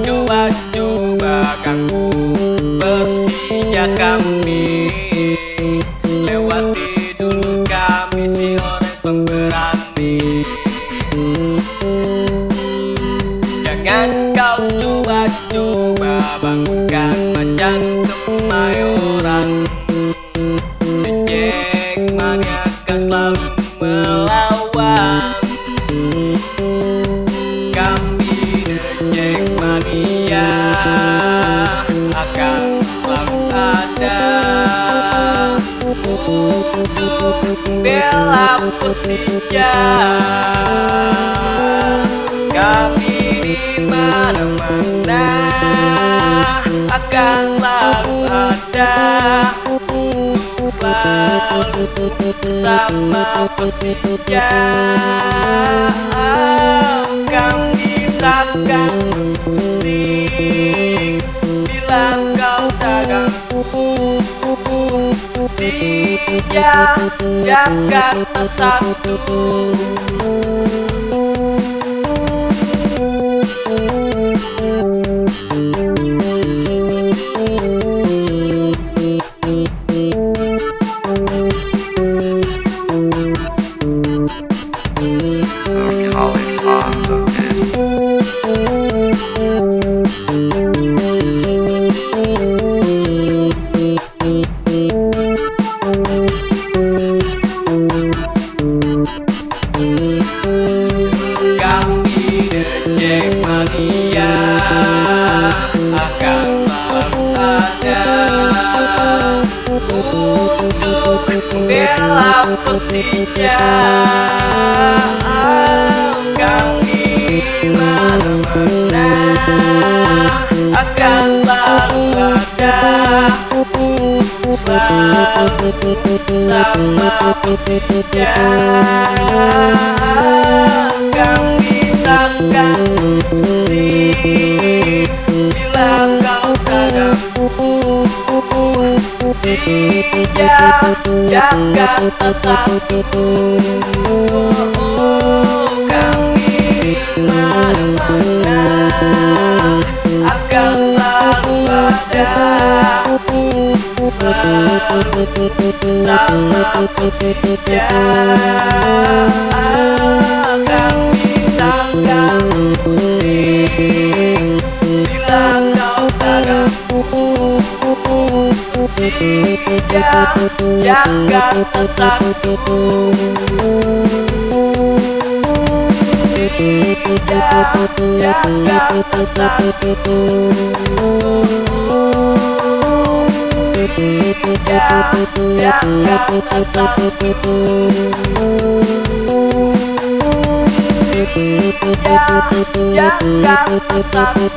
coba-coba ganggu Persija kami Lewati dulu kami si orang pemberani. Jangan kau coba-coba bangunkan macam kemayoran Jack mania akan selalu Untuk bela Persija. Kami di mana-mana akan selalu ada. Selalu bersama Persija. Kami takkan pusing Persija Jakarta satu untuk membela Persija. Kami mana-mana akan selalu ada selalu bersama Persija. Persija Jakarta satu. Kami mana-mana akan selalu ada Selalu bersama Persija Persija Jakarta satu Persija Jakarta satu Persija Jakarta satu Jakarta satu